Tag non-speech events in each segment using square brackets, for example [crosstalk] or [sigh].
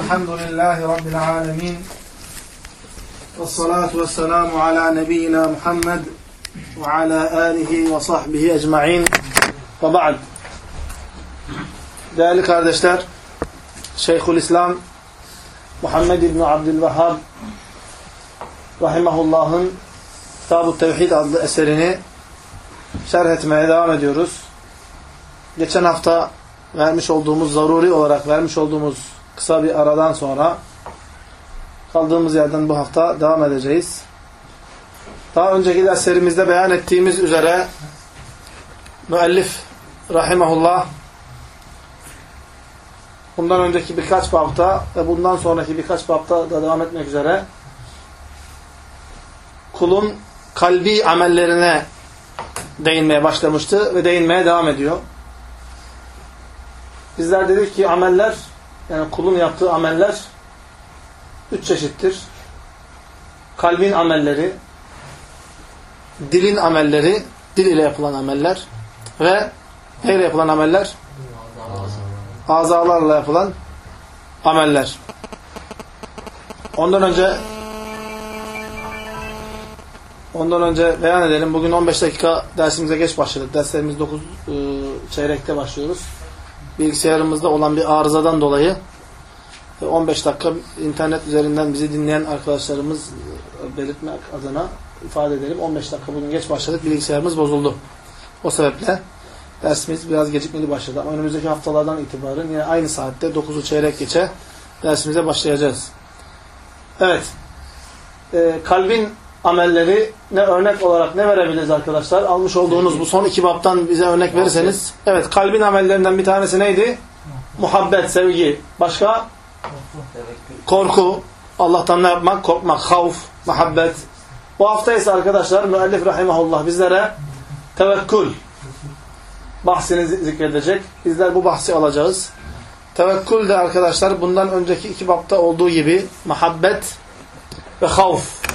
الحمد لله رب العالمين والصلاة والسلام على نبينا محمد وعلى آله وصحبه ecmaîn ve ba'd. Değerli kardeşler, Şeyhülislam Muhammed İbni Abdülvehhab Rahimahullah'ın Kitab-ı Tevhid adlı eserini şerh etmeye devam ediyoruz. Geçen hafta vermiş olduğumuz, zaruri olarak vermiş olduğumuz kısa bir aradan sonra kaldığımız yerden bu hafta devam edeceğiz. Daha önceki derslerimizde beyan ettiğimiz üzere müellif rahimahullah bundan önceki birkaç babta ve bundan sonraki birkaç babta da devam etmek üzere kulun kalbi amellerine değinmeye başlamıştı ve değinmeye devam ediyor. Bizler dedik ki ameller, yani kulun yaptığı ameller üç çeşittir. Kalbin amelleri, dilin amelleri, dil ile yapılan ameller ve neyle yapılan ameller? Azalarla yapılan ameller. Ondan önce ondan önce beyan edelim. Bugün 15 dakika dersimize geç başladık. Derslerimiz 9 ıı, çeyrekte başlıyoruz bilgisayarımızda olan bir arızadan dolayı 15 dakika internet üzerinden bizi dinleyen arkadaşlarımız belirtmek adına ifade edelim. 15 dakika bugün geç başladık. Bilgisayarımız bozuldu. O sebeple dersimiz biraz gecikmeli başladı. Ama önümüzdeki haftalardan itibaren yine aynı saatte 9'u çeyrek geçe dersimize başlayacağız. Evet. Ee, kalbin amelleri ne örnek olarak ne verebiliriz arkadaşlar? Almış olduğunuz bu son iki baptan bize örnek verirseniz. Evet, kalbin amellerinden bir tanesi neydi? Muhabbet, sevgi. Başka? Korku. Allah'tan ne yapmak? Korkmak. Havf, muhabbet. Bu hafta ise arkadaşlar müellif rahimahullah bizlere tevekkül bahsini zikredecek. Bizler bu bahsi alacağız. Tevekkül de arkadaşlar bundan önceki iki bapta olduğu gibi muhabbet ve havf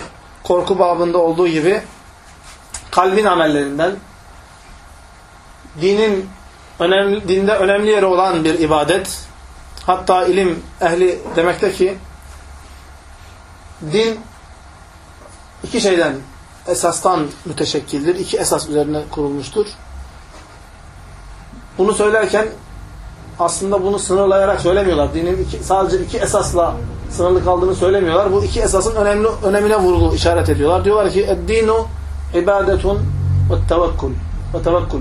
korku babında olduğu gibi kalbin amellerinden dinin önemli, dinde önemli yeri olan bir ibadet hatta ilim ehli demekte ki din iki şeyden esastan müteşekkildir. iki esas üzerine kurulmuştur. Bunu söylerken aslında bunu sınırlayarak söylemiyorlar. Dinin iki, sadece iki esasla sınırlı kaldığını söylemiyorlar. Bu iki esasın önemli önemine vurgu işaret ediyorlar. Diyorlar ki "Ed-dinu ibadetun ve tevekkül." Ve tevekkül.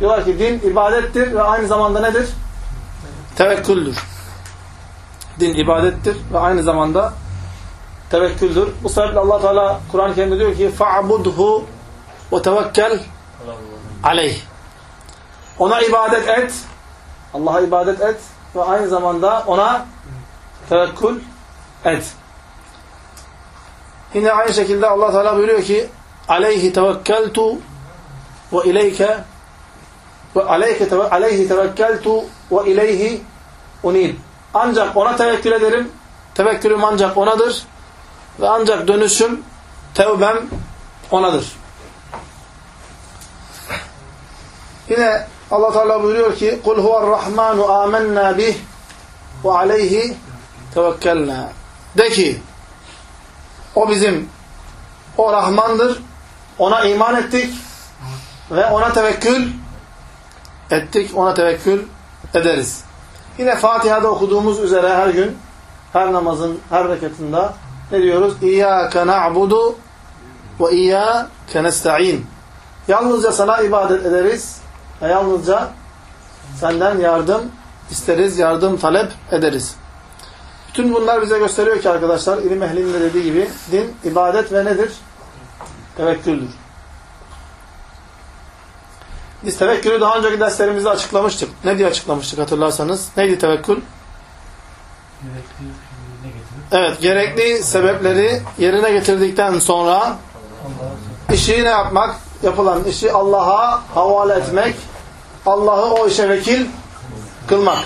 Diyorlar ki din ibadettir ve aynı zamanda nedir? Tevekküldür. Din ibadettir ve aynı zamanda tevekküldür. Bu sebeple Allah Teala Kur'an-ı Kerim'de diyor ki "Fa'budhu ve tevekkel aleyh." Ona ibadet et. Allah'a ibadet et ve aynı zamanda ona tevekkül et. Yine aynı şekilde Allah Teala buyuruyor ki aleyhi tevekkeltu ve ileyke ve aleyke aleyhi tevekkeltu ve ileyhi unib. Ancak ona tevekkül ederim. Tevekkülüm ancak onadır. Ve ancak dönüşüm, tevbem onadır. Yine Allah Teala buyuruyor ki kul huve'r-rahmanu amennâ bih ve aleyhi tevekkelna. De ki o bizim o Rahmandır. Ona iman ettik ve ona tevekkül ettik. Ona tevekkül ederiz. Yine Fatiha'da okuduğumuz üzere her gün her namazın her rekatında ne diyoruz? İyyâke na'budu ve iyyâke nesta'in. Yalnızca sana ibadet ederiz ve yalnızca senden yardım isteriz, yardım talep ederiz. Bütün bunlar bize gösteriyor ki arkadaşlar, ilim ehlinin de dediği gibi din, ibadet ve nedir? Tevekküldür. Biz tevekkülü daha önceki derslerimizde açıklamıştık. Ne diye açıklamıştık hatırlarsanız? Neydi tevekkül? Evet, gerekli sebepleri yerine getirdikten sonra işi ne yapmak? Yapılan işi Allah'a havale etmek, Allah'ı o işe vekil kılmak.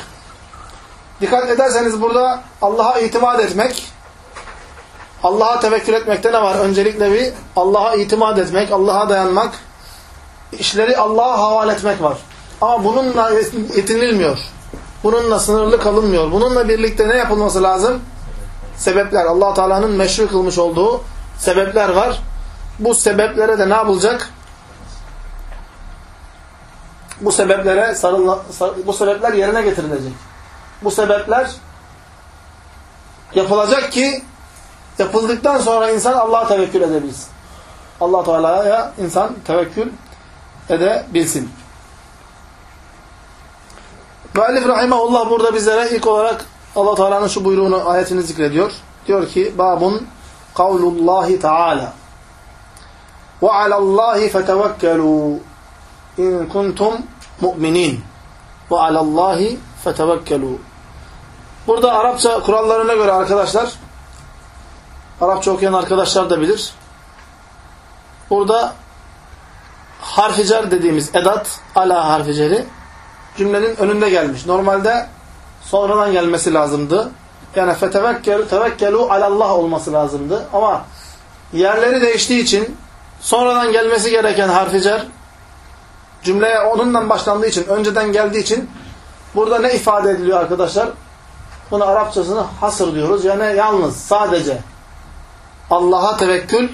Dikkat ederseniz burada Allah'a itimat etmek, Allah'a tevekkül etmekte ne var? Öncelikle bir Allah'a itimat etmek, Allah'a dayanmak, işleri Allah'a havale etmek var. Ama bununla yetinilmiyor. bununla sınırlı kalınmıyor. Bununla birlikte ne yapılması lazım? Sebepler. allah Teala'nın meşru kılmış olduğu sebepler var. Bu sebeplere de ne yapılacak? Bu sebeplere sarıla, sar, bu sebepler yerine getirilecek. Bu sebepler yapılacak ki yapıldıktan sonra insan Allah'a tevekkül edebilsin. Allah Teala'ya insan tevekkül edebilsin. Müellif rahimahullah burada bizlere ilk olarak Allah Teala'nın şu buyruğunu ayetini zikrediyor. Diyor ki babun kavlullahi Teala ve alallahi fetevekkelu in kuntum mu'minin ve alallahi fetevekkelu Burada Arapça kurallarına göre arkadaşlar Arapça okuyan arkadaşlar da bilir. Burada harficer dediğimiz edat ala harficeri cümlenin önünde gelmiş. Normalde sonradan gelmesi lazımdı. Yani fetevekkelu tevekkelu alallah olması lazımdı. Ama yerleri değiştiği için sonradan gelmesi gereken harficer cümleye onundan başlandığı için, önceden geldiği için burada ne ifade ediliyor arkadaşlar? Bunu Arapçasını hasır diyoruz. Yani yalnız, sadece Allah'a tevekkül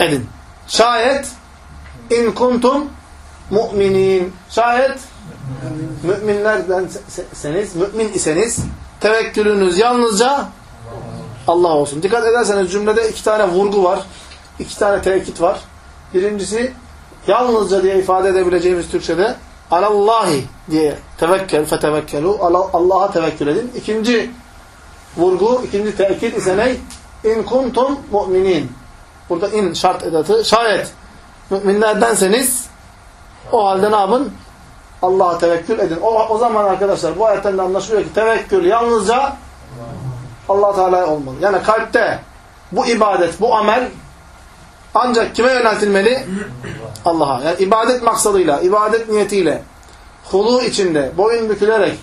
edin. Şayet in kuntum mu'minin. Şayet müminlerdenseniz, mümin iseniz tevekkülünüz yalnızca Allah olsun. Dikkat ederseniz cümlede iki tane vurgu var. iki tane tekit var. Birincisi yalnızca diye ifade edebileceğimiz Türkçe'de alallahi diye tevekkel fetevekkelu Allah'a tevekkül edin. İkinci vurgu, ikinci tekit ise ne? İn kuntum mu'minin. Burada in şart edatı. Şayet müminlerdenseniz o halde ne yapın? Allah'a tevekkül edin. O, o zaman arkadaşlar bu ayetten de anlaşılıyor ki tevekkül yalnızca allah Teala'ya olmalı. Yani kalpte bu ibadet, bu amel ancak kime yöneltilmeli? Allah'a. Yani ibadet maksadıyla, ibadet niyetiyle, hulu içinde, boyun bükülerek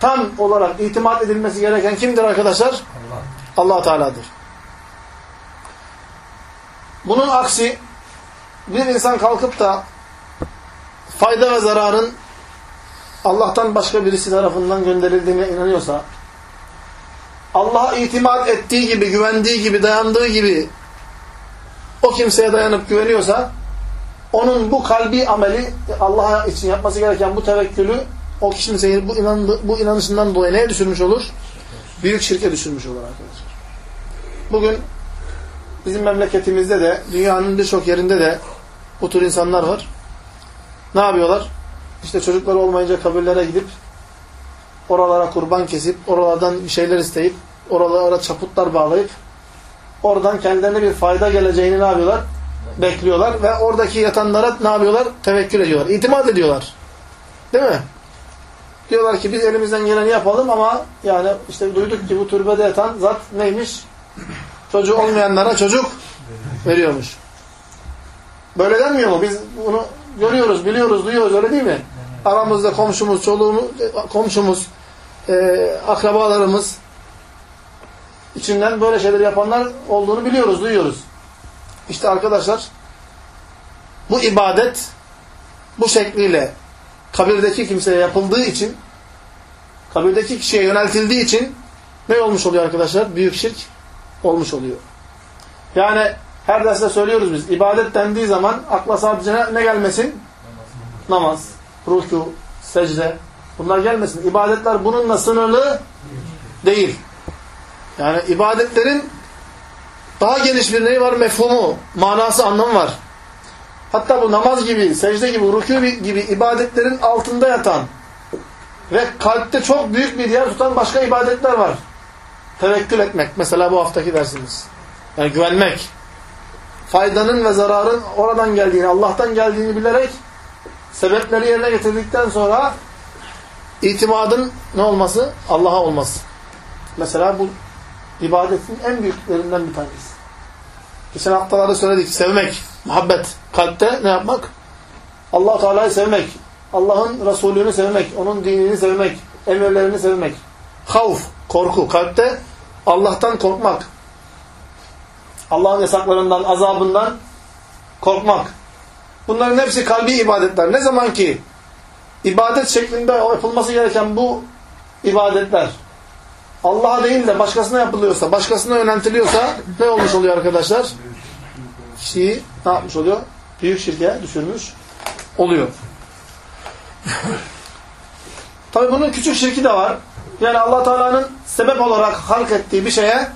tam olarak itimat edilmesi gereken kimdir arkadaşlar? Allah, Allah Teala'dır. Bunun aksi bir insan kalkıp da fayda ve zararın Allah'tan başka birisi tarafından gönderildiğine inanıyorsa Allah'a itimat ettiği gibi, güvendiği gibi, dayandığı gibi o kimseye dayanıp güveniyorsa onun bu kalbi ameli Allah için yapması gereken bu tevekkülü o kimseyi bu, inan, bu inanışından dolayı neye düşürmüş olur? Büyük şirke düşürmüş olur arkadaşlar. Bugün bizim memleketimizde de dünyanın birçok yerinde de bu tür insanlar var. Ne yapıyorlar? İşte çocukları olmayınca kabirlere gidip oralara kurban kesip oralardan bir şeyler isteyip oralara çaputlar bağlayıp oradan kendilerine bir fayda geleceğini ne yapıyorlar? Bekliyorlar ve oradaki yatanlara ne yapıyorlar? Tevekkül ediyorlar. İtimat ediyorlar. Değil mi? Diyorlar ki biz elimizden geleni yapalım ama yani işte duyduk ki bu türbede yatan zat neymiş? Çocuğu olmayanlara çocuk veriyormuş. Böyle denmiyor mu? Biz bunu görüyoruz, biliyoruz, duyuyoruz öyle değil mi? Aramızda komşumuz, çoluğumuz, komşumuz, e, akrabalarımız içinden böyle şeyler yapanlar olduğunu biliyoruz, duyuyoruz. İşte arkadaşlar bu ibadet bu şekliyle kabirdeki kimseye yapıldığı için kabirdeki kişiye yöneltildiği için ne olmuş oluyor arkadaşlar? Büyük şirk olmuş oluyor. Yani her derste söylüyoruz biz. İbadet dendiği zaman akla sadece ne gelmesin? Namaz, ruku, secde. Bunlar gelmesin. İbadetler bununla sınırlı değil. Yani ibadetlerin daha geniş bir neyi var? Mefhumu, manası, anlamı var. Hatta bu namaz gibi, secde gibi, rükû gibi ibadetlerin altında yatan ve kalpte çok büyük bir yer tutan başka ibadetler var. Tevekkül etmek. Mesela bu haftaki dersimiz. Yani güvenmek. Faydanın ve zararın oradan geldiğini, Allah'tan geldiğini bilerek sebepleri yerine getirdikten sonra itimadın ne olması? Allah'a olması. Mesela bu ibadetin en büyüklerinden bir tanesi. Geçen haftalarda söyledik. Sevmek, muhabbet. Kalpte ne yapmak? allah Teala'yı sevmek. Allah'ın Resulünü sevmek. Onun dinini sevmek. Emirlerini sevmek. Havf, korku. Kalpte Allah'tan korkmak. Allah'ın yasaklarından, azabından korkmak. Bunların hepsi kalbi ibadetler. Ne zaman ki ibadet şeklinde yapılması gereken bu ibadetler Allah'a değil de başkasına yapılıyorsa, başkasına yöneltiliyorsa ne olmuş oluyor arkadaşlar? Kişiyi ne yapmış oluyor? Büyük şirke düşürmüş oluyor. [laughs] Tabi bunun küçük şirki de var. Yani allah Teala'nın sebep olarak halk ettiği bir şeye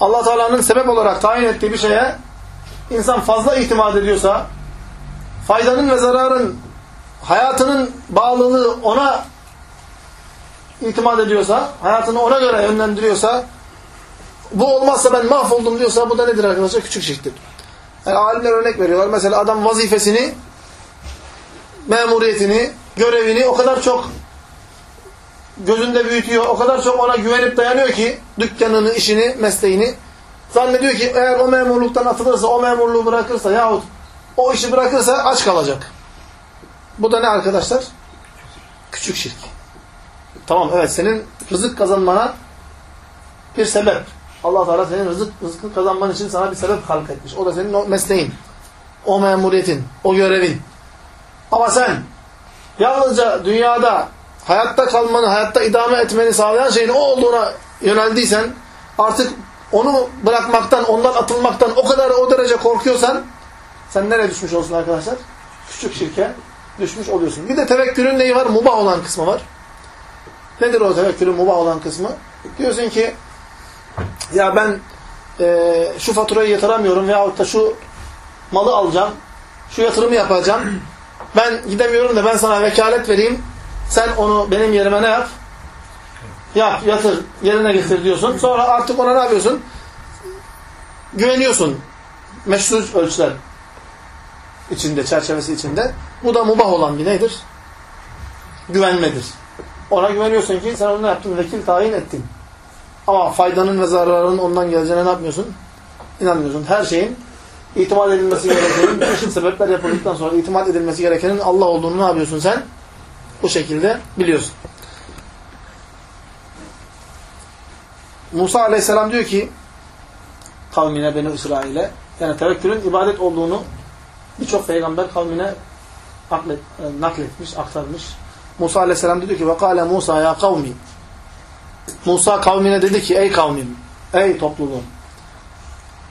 allah Teala'nın sebep olarak tayin ettiği bir şeye insan fazla itimat ediyorsa faydanın ve zararın hayatının bağlılığı ona itimat ediyorsa, hayatını ona göre yönlendiriyorsa, bu olmazsa ben mahvoldum diyorsa bu da nedir arkadaşlar? Küçük şirktir. Yani alimler örnek veriyorlar. Mesela adam vazifesini, memuriyetini, görevini o kadar çok gözünde büyütüyor, o kadar çok ona güvenip dayanıyor ki dükkanını, işini, mesleğini zannediyor ki eğer o memurluktan atılırsa, o memurluğu bırakırsa yahut o işi bırakırsa aç kalacak. Bu da ne arkadaşlar? Küçük şirk. Tamam evet senin rızık kazanmana bir sebep. allah Teala senin rızık, rızkını kazanman için sana bir sebep halk etmiş. O da senin o mesleğin, o memuriyetin, o görevin. Ama sen yalnızca dünyada hayatta kalmanı, hayatta idame etmeni sağlayan şeyin o olduğuna yöneldiysen artık onu bırakmaktan, ondan atılmaktan o kadar o derece korkuyorsan sen nereye düşmüş olsun arkadaşlar? Küçük şirke düşmüş oluyorsun. Bir de tevekkülün neyi var? Mubah olan kısmı var. Nedir o tevekkülün mubah olan kısmı? Diyorsun ki ya ben e, şu faturayı yatıramıyorum veyahut da şu malı alacağım, şu yatırımı yapacağım. Ben gidemiyorum da ben sana vekalet vereyim. Sen onu benim yerime ne yap? Yap, yatır, yerine getir diyorsun. Sonra artık ona ne yapıyorsun? Güveniyorsun. Meşru ölçüler içinde, çerçevesi içinde. Bu da mubah olan bir nedir? Güvenmedir. Ona güveniyorsun ki sen onu ne yaptın? Vekil tayin ettin. Ama faydanın ve zararının ondan geleceğine ne yapmıyorsun? İnanmıyorsun. Her şeyin itimat edilmesi gerekenin, bütün sebepler yapıldıktan sonra itimat edilmesi gerekenin Allah olduğunu ne yapıyorsun sen? Bu şekilde biliyorsun. Musa aleyhisselam diyor ki kavmine, Beni İsrail'e yani tevekkülün ibadet olduğunu birçok peygamber kavmine e, nakletmiş, aktarmış. Musa aleyhisselam dedi ki ve Musa ya kavmi Musa kavmine dedi ki ey kavmim ey topluluğum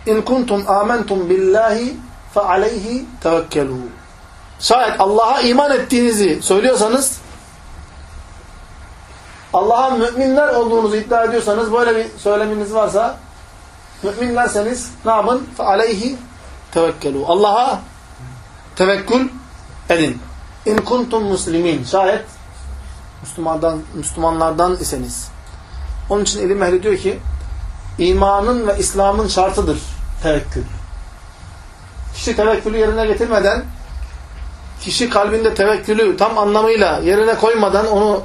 in kuntum amentum billahi fe aleyhi tevekkelu şayet Allah'a iman ettiğinizi söylüyorsanız Allah'a müminler olduğunuzu iddia ediyorsanız böyle bir söyleminiz varsa müminlerseniz ne yapın? Fe aleyhi tevekkelu. Allah'a tevekkül edin. İn kuntum muslimin. Şayet Müslümandan, Müslümanlardan iseniz. Onun için ilim ehli diyor ki imanın ve İslam'ın şartıdır tevekkül. Kişi tevekkülü yerine getirmeden kişi kalbinde tevekkülü tam anlamıyla yerine koymadan onu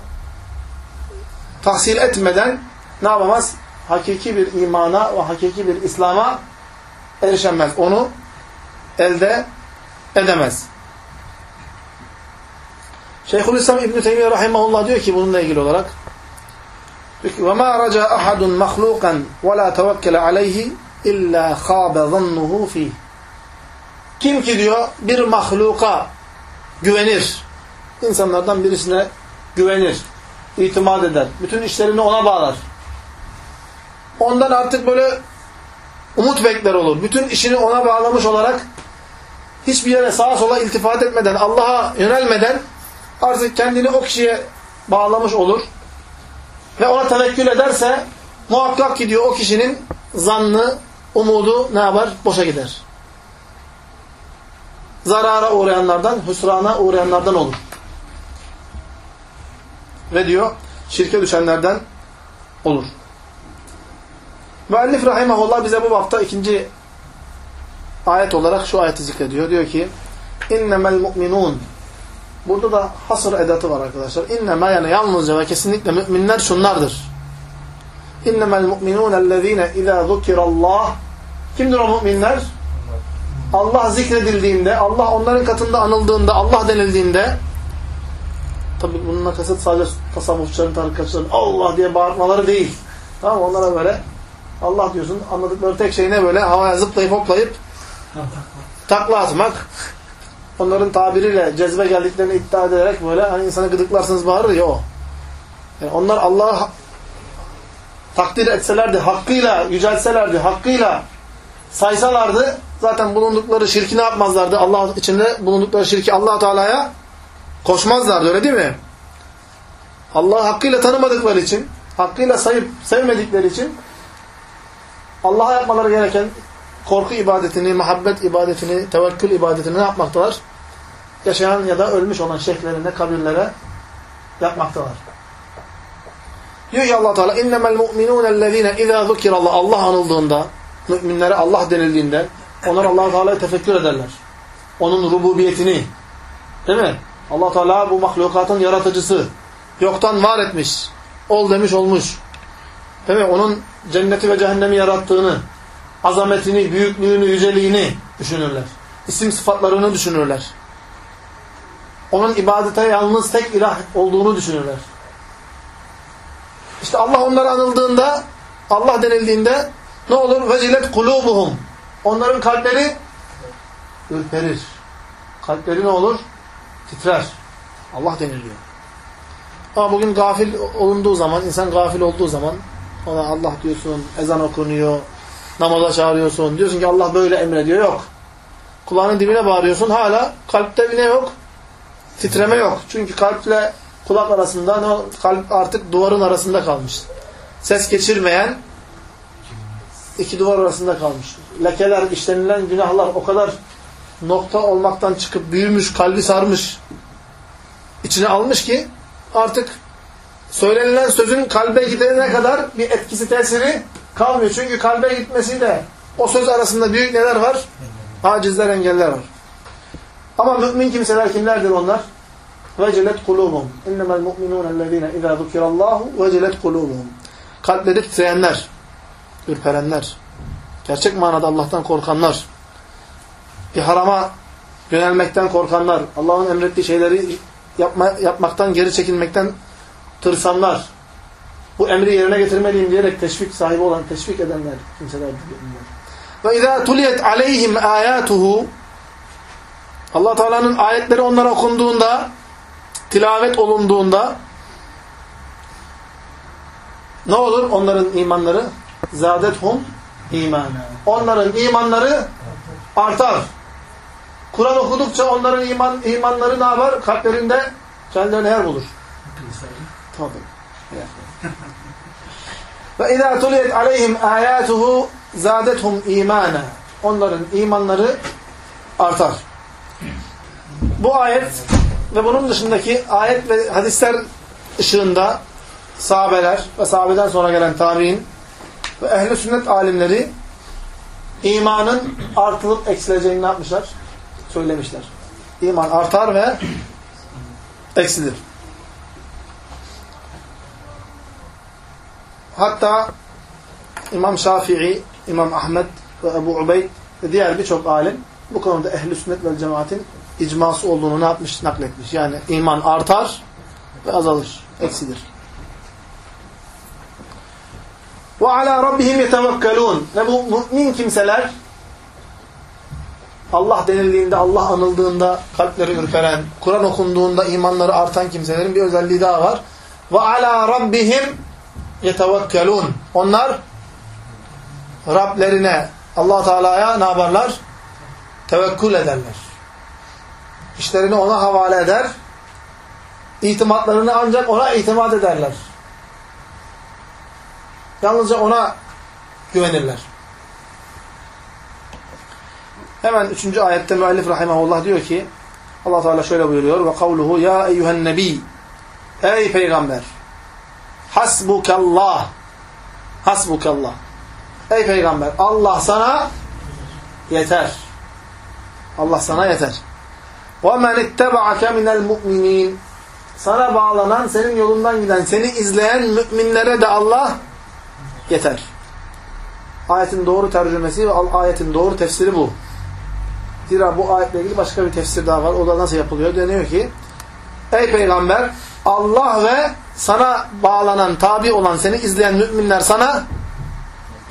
tahsil etmeden ne yapamaz? Hakiki bir imana ve hakiki bir İslam'a erişemez. Onu elde edemez. Şeyhülislam İbn Teymiyye rahimehullah diyor ki bununla ilgili olarak ve ma raca ahadun mahlukan ve la tevekkele aleyhi illa khabe zannuhu fi. Kim ki diyor bir mahluka güvenir. İnsanlardan birisine güvenir. itimat eder. Bütün işlerini ona bağlar. Ondan artık böyle umut bekler olur. Bütün işini ona bağlamış olarak hiçbir yere sağa sola iltifat etmeden, Allah'a yönelmeden artık kendini o kişiye bağlamış olur. Ve ona tevekkül ederse muhakkak ki diyor o kişinin zannı, umudu ne yapar? Boşa gider. Zarara uğrayanlardan, hüsrana uğrayanlardan olur. Ve diyor şirke düşenlerden olur. Müellif rahimahullah bize bu hafta ikinci ayet olarak şu ayeti zikrediyor. Diyor ki innemel mu'minun Burada da hasır edatı var arkadaşlar. İnnemâ yani yalnızca ve kesinlikle müminler şunlardır. İnnemel mu'minûnellezîne izâ zukirallah Kimdir o müminler? Allah zikredildiğinde, Allah onların katında anıldığında, Allah denildiğinde tabi bununla kasıt sadece tasavvufçuların, tarikatçıların Allah diye bağırmaları değil. Tamam Onlara böyle Allah diyorsun. Anladıkları tek şey ne böyle? Havaya zıplayıp hoplayıp takla atmak onların tabiriyle cezbe geldiklerini iddia ederek böyle hani insanı gıdıklarsınız bağırır ya o. Yani onlar Allah'ı takdir etselerdi, hakkıyla yücelselerdi, hakkıyla saysalardı zaten bulundukları şirki ne yapmazlardı? Allah içinde bulundukları şirki allah Teala'ya koşmazlardı öyle değil mi? Allah'ı hakkıyla tanımadıkları için, hakkıyla sayıp sevmedikleri için Allah'a yapmaları gereken korku ibadetini, muhabbet ibadetini, tevekkül ibadetini ne yapmaktalar? Yaşayan ya da ölmüş olan şeyhlerine, kabirlere yapmaktalar. Diyor ki Allah Teala innemel mu'minûnellezîne izâ zukirallah Allah anıldığında müminlere Allah denildiğinde onlar Allah Teala'yı tefekkür ederler. Onun rububiyetini değil mi? Allah Teala bu mahlukatın yaratıcısı. Yoktan var etmiş. Ol demiş olmuş. Değil mi? Onun cenneti ve cehennemi yarattığını, azametini, büyüklüğünü, yüceliğini düşünürler. İsim sıfatlarını düşünürler. Onun ibadete yalnız tek ilah olduğunu düşünürler. İşte Allah onlara anıldığında, Allah denildiğinde ne olur? Vecilet kulubuhum. Onların kalpleri ürperir. Kalpleri ne olur? Titrer. Allah deniliyor. Ama bugün gafil olunduğu zaman, insan gafil olduğu zaman ona Allah diyorsun, ezan okunuyor, namaza çağırıyorsun. Diyorsun ki Allah böyle emrediyor. Yok. Kulağının dibine bağırıyorsun. Hala kalpte bir ne yok? Titreme yok. Çünkü kalple kulak arasında ne, kalp artık duvarın arasında kalmış. Ses geçirmeyen iki duvar arasında kalmış. Lekeler, işlenilen günahlar o kadar nokta olmaktan çıkıp büyümüş, kalbi sarmış, içine almış ki artık söylenilen sözün kalbe gidene kadar bir etkisi, tesiri kalmıyor. Çünkü kalbe gitmesiyle o söz arasında büyük neler var? Acizler, engeller var. Ama mümin kimseler kimlerdir onlar? Vecelet kulubum. İnnemel mu'minûnellezîne izâ zukirallâhu vecelet kulubum. Kalpleri titreyenler, ürperenler, gerçek manada Allah'tan korkanlar, bir harama yönelmekten korkanlar, Allah'ın emrettiği şeyleri yapma, yapmaktan, geri çekilmekten tırsanlar, bu emri yerine getirmeliyim diyerek teşvik sahibi olan, teşvik edenler, kimseler. Ve izâ tuliyet aleyhim âyâtuhu Allah Teala'nın ayetleri onlara okunduğunda, tilavet olunduğunda ne olur? Onların imanları zâdethum imana. Onların imanları artar. Kur'an okudukça onların iman imanları ne yapar? Kalplerinde kendilerine yer bulur. Tabii. Ve izâ tuliyet aleyhim âyâtuhu zâdethum imana. Onların imanları artar. Bu ayet ve bunun dışındaki ayet ve hadisler ışığında sahabeler ve sahabeden sonra gelen tabi'in ve ehl sünnet alimleri imanın artılıp eksileceğini ne yapmışlar? Söylemişler. İman artar ve eksilir. Hatta İmam Şafii, İmam Ahmet ve Ebu Ubeyd ve diğer birçok alim bu konuda ehl sünnet ve cemaatin icması olduğunu ne yapmış? Nakletmiş. Yani iman artar ve azalır, eksilir. Ve ala rabbihim yetevekkelun. Ve bu mümin kimseler Allah denildiğinde, Allah anıldığında kalpleri ürperen, Kur'an okunduğunda imanları artan kimselerin bir özelliği daha var. Ve ala rabbihim yetevekkelun. Onlar Rablerine, Allah Teala'ya ne yaparlar? Tevekkül ederler. İşlerini ona havale eder. İtimatlarını ancak ona itimat ederler. Yalnızca ona güvenirler. Hemen üçüncü ayette müellif rahimahullah diyor ki Allah Teala şöyle buyuruyor ve kavluhu ya eyyühen nebi Ey peygamber hasbukallah hasbukallah Ey peygamber Allah sana yeter. Allah sana yeter. وَمَنِ اتَّبَعَكَ مِنَ الْمُؤْمِنِينَ Sana bağlanan, senin yolundan giden, seni izleyen müminlere de Allah yeter. Ayetin doğru tercümesi ve ayetin doğru tefsiri bu. Zira bu ayetle ilgili başka bir tefsir daha var. O da nasıl yapılıyor? Deniyor ki Ey peygamber Allah ve sana bağlanan, tabi olan, seni izleyen müminler sana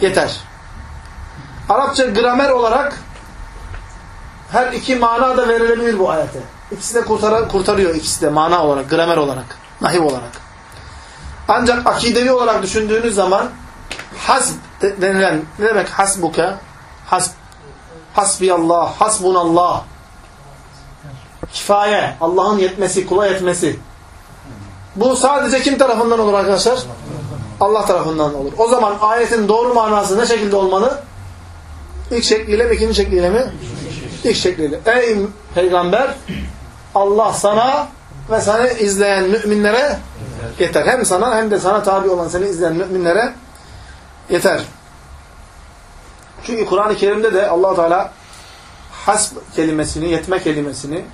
yeter. Arapça gramer olarak her iki mana da verilebilir bu ayete. İkisi de kurtar kurtarıyor ikisi de mana olarak, gramer olarak, nahiv olarak. Ancak akidevi olarak düşündüğünüz zaman hasb denilen ne demek hasbuke? Hasb. Hasbiyallah, hasbunallah. Kifaye, Allah'ın yetmesi, kula yetmesi. Bu sadece kim tarafından olur arkadaşlar? Allah tarafından olur. O zaman ayetin doğru manası ne şekilde olmalı? İlk şekliyle mi, ikinci şekliyle mi? İlk şekliyle. Ey peygamber Allah sana ve seni izleyen müminlere yeter. Hem sana hem de sana tabi olan seni izleyen müminlere yeter. Çünkü Kur'an-ı Kerim'de de allah Teala hasb kelimesini, yetme kelimesini,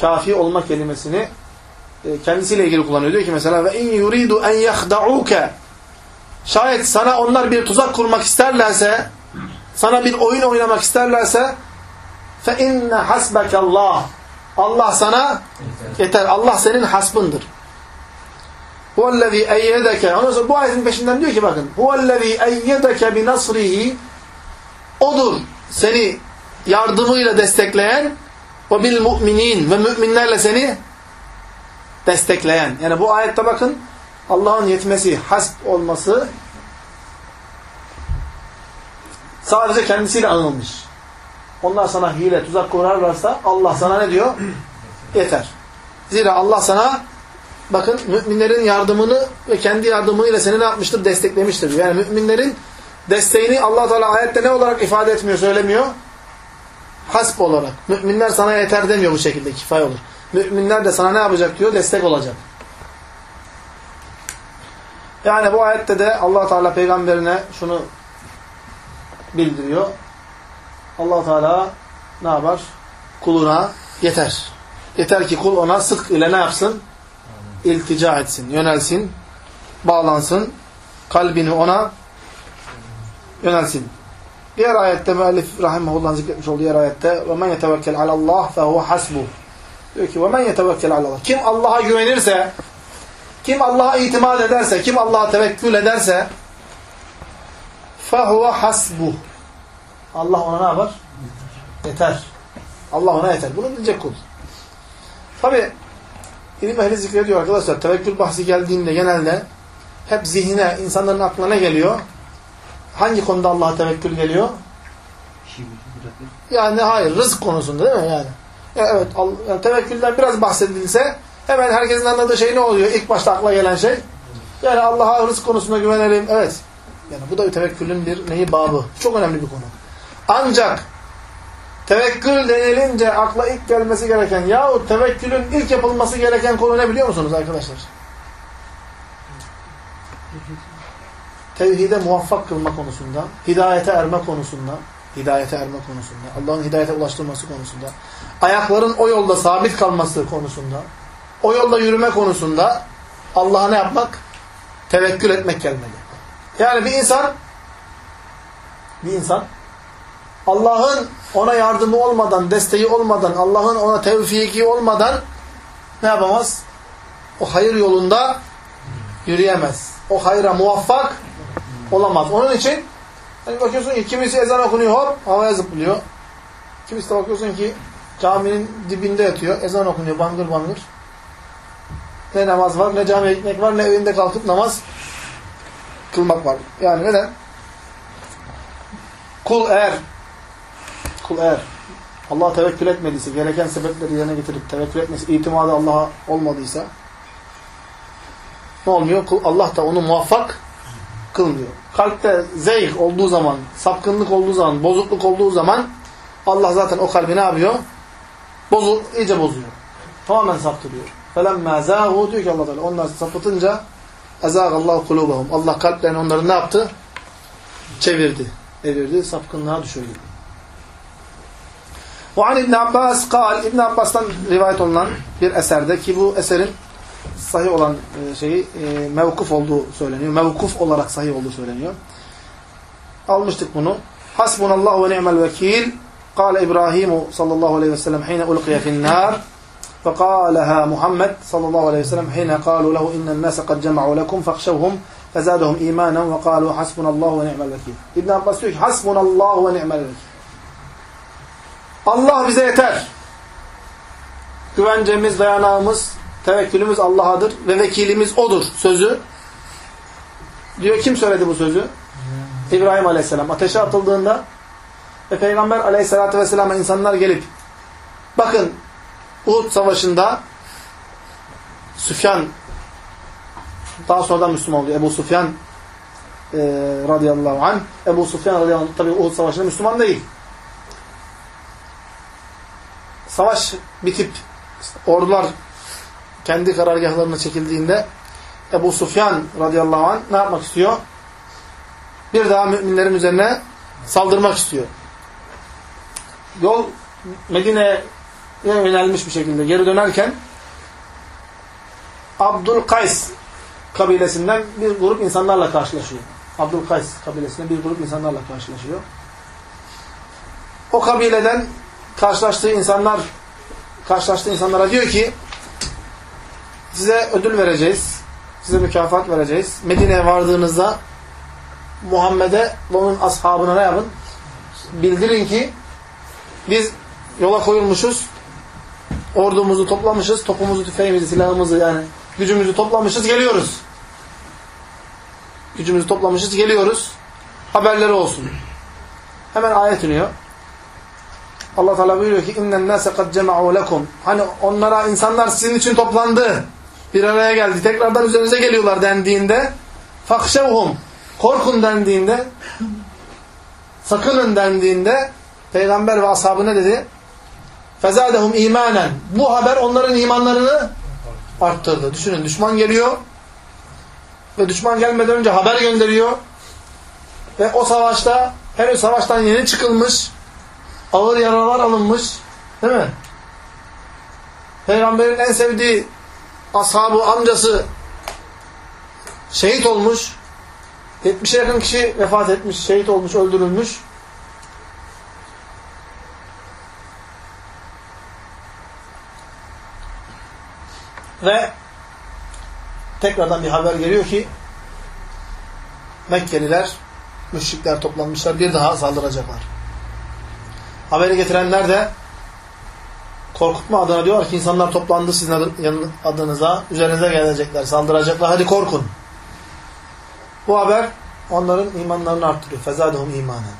kafi olma kelimesini e, kendisiyle ilgili kullanıyor. Diyor ki mesela ve in yuridu en yahda'uke şayet sana onlar bir tuzak kurmak isterlerse sana bir oyun oynamak isterlerse fe inne hasbekallah Allah sana yeter. Allah senin hasbındır. Huvellezî eyyedeke Ondan sonra bu ayetin peşinden diyor ki bakın Huvellezî eyyedeke binasrihi Odur seni yardımıyla destekleyen ve bil mu'minin ve müminlerle seni destekleyen. Yani bu ayette bakın Allah'ın yetmesi, hasb olması sadece kendisiyle anılmış. Onlar sana hile, tuzak kurarlarsa Allah sana ne diyor? [clears throat] Yeter. Zira Allah sana bakın müminlerin yardımını ve kendi yardımıyla seni ne yapmıştır? Desteklemiştir. Yani müminlerin desteğini allah Teala ayette ne olarak ifade etmiyor, söylemiyor? Hasp olarak. Müminler sana yeter demiyor bu şekilde. Kifay olur. Müminler de sana ne yapacak diyor? Destek olacak. Yani bu ayette de allah Teala peygamberine şunu bildiriyor allah Teala ne yapar? Kuluna yeter. Yeter ki kul ona sıdk ile ne yapsın? İltica etsin, yönelsin, bağlansın, kalbini ona yönelsin. Diğer ayette müellif rahimahullah zikretmiş olduğu diğer ayette ve men yetevekkel alallah fehuve hasbu. Diyor ki ve men yetevekkel alallah. Kim Allah'a güvenirse, kim Allah'a itimat ederse, kim Allah'a tevekkül ederse fehuve hasbu. Allah ona ne yapar? Yeter. Allah ona yeter. Bunu bilecek kul. Tabi ilim ehli zikrediyor arkadaşlar. Tevekkül bahsi geldiğinde genelde hep zihne, insanların aklına geliyor? Hangi konuda Allah'a tevekkül geliyor? Yani hayır, rızk konusunda değil mi yani? Ya evet, yani tevekkülden biraz bahsedilse hemen herkesin anladığı şey ne oluyor? İlk başta akla gelen şey. Yani Allah'a rızk konusunda güvenelim. Evet. Yani bu da tevekkülün bir neyi babı. Çok önemli bir konu. Ancak tevekkül denilince akla ilk gelmesi gereken yahut tevekkülün ilk yapılması gereken konu ne biliyor musunuz arkadaşlar? Tevhide muvaffak kılma konusunda, hidayete erme konusunda, hidayete erme konusunda, Allah'ın hidayete ulaştırması konusunda, ayakların o yolda sabit kalması konusunda, o yolda yürüme konusunda Allah'a ne yapmak? Tevekkül etmek gelmeli. Yani bir insan bir insan Allah'ın ona yardımı olmadan, desteği olmadan, Allah'ın ona tevfiki olmadan ne yapamaz? O hayır yolunda yürüyemez. O hayra muvaffak olamaz. Onun için hani bakıyorsun ki kimisi ezan okunuyor hop havaya zıplıyor. Kimisi de bakıyorsun ki caminin dibinde yatıyor. Ezan okunuyor bangır bangır. Ne namaz var, ne camiye gitmek var, ne evinde kalkıp namaz kılmak var. Yani neden? Kul eğer kul eğer Allah'a tevekkül etmediyse, gereken sebepleri yerine getirip tevekkül etmesi, itimadı Allah'a olmadıysa ne olmuyor? Kul, Allah da onu muvaffak kılmıyor. Kalpte zeyh olduğu zaman, sapkınlık olduğu zaman, bozukluk olduğu zaman Allah zaten o kalbi ne yapıyor? Bozul, iyice bozuyor. Tamamen saptırıyor. فَلَمَّا زَاهُ diyor ki Allah Teala. Onlar sapıtınca اَزَاغَ اللّٰهُ قُلُوبَهُمْ Allah kalplerini onları ne yaptı? Çevirdi. Evirdi. Sapkınlığa düşürdü. وعن İbn Abbas قال İbn Abbas'tan rivayet olunan bir eserde ki bu eserin sahih olan şeyi e, mevkuf olduğu söyleniyor. Mevkuf olarak sahih olduğu söyleniyor. Almıştık bunu. Hasbunallahu ve ni'mel vekil. قال إبراهيم صلى الله عليه وسلم حين ألقي في النار فقالها محمد صلى الله عليه وسلم حين قالوا له إن الناس قد جمعوا لكم فاخشوهم فزادهم إيمانا وقالوا حسبنا الله ونعم الوكيل İbn Abbas diyor ki hasbunallahu ve ni'mel vekil. Allah bize yeter. Güvencemiz, dayanağımız, Tevekkülümüz Allah'adır ve vekilimiz O'dur sözü. Diyor kim söyledi bu sözü? İbrahim Aleyhisselam. Ateşe atıldığında ve Peygamber Aleyhisselatü Vesselam'a insanlar gelip bakın Uhud Savaşı'nda Süfyan daha sonradan Müslüman oluyor. Ebu Süfyan e, radıyallahu anh. Ebu Süfyan radıyallahu anh tabi Uhud Savaşı'nda Müslüman değil. Savaş bitip ordular kendi karargahlarına çekildiğinde Ebu Sufyan radıyallahu anh ne yapmak istiyor? Bir daha müminlerin üzerine saldırmak istiyor. Yol Medine'ye yönelmiş bir şekilde geri dönerken Abdülkays kabilesinden bir grup insanlarla karşılaşıyor. Abdülkays kabilesinden bir grup insanlarla karşılaşıyor. O kabileden karşılaştığı insanlar karşılaştığı insanlara diyor ki size ödül vereceğiz. Size mükafat vereceğiz. Medine'ye vardığınızda Muhammed'e ve onun ashabına ne yapın? Bildirin ki biz yola koyulmuşuz. Ordumuzu toplamışız. Topumuzu, tüfeğimizi, silahımızı yani gücümüzü toplamışız. Geliyoruz. Gücümüzü toplamışız. Geliyoruz. Haberleri olsun. Hemen ayet iniyor. Allah Teala buyuruyor ki innen nase kad cema'u lekum. Hani onlara insanlar sizin için toplandı. Bir araya geldi. Tekrardan üzerinize geliyorlar dendiğinde fakşevhum. Korkun dendiğinde sakının dendiğinde Peygamber ve ashabı ne dedi? Fezadehum imanen. Bu haber onların imanlarını arttırdı. Düşünün düşman geliyor ve düşman gelmeden önce haber gönderiyor ve o savaşta henüz savaştan yeni çıkılmış ağır yaralar alınmış. Değil mi? Peygamberin en sevdiği ashabı, amcası şehit olmuş. 70'e yakın kişi vefat etmiş, şehit olmuş, öldürülmüş. Ve tekrardan bir haber geliyor ki Mekkeliler, müşrikler toplanmışlar, bir daha saldıracaklar. Haberi getirenler de korkutma adına diyorlar ki insanlar toplandı sizin adınıza, üzerinize gelecekler, saldıracaklar, hadi korkun. Bu haber onların imanlarını arttırıyor. Fezadehum imanen.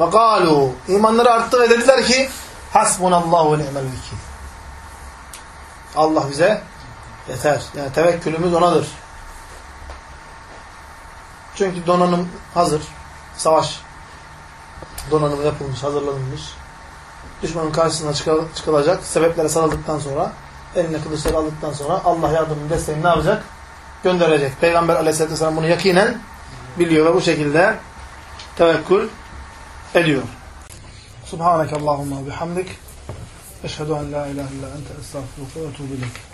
Ve galu imanları arttı ve dediler ki hasbunallahu ve ni'mel vekil. Allah bize yeter. Yani tevekkülümüz onadır. Çünkü donanım hazır. Savaş donanımı yapılmış, hazırlanılmış. Düşmanın karşısına çıkılacak. Sebeplere sarıldıktan sonra, eline kılıçları aldıktan sonra Allah yardımını, desteğini ne yapacak? Gönderecek. Peygamber aleyhisselatü vesselam bunu yakinen biliyor ve bu şekilde tevekkül ediyor. Subhaneke Allahumma bihamdik. Eşhedü en la ilahe illa ente estağfurullah ve etûbü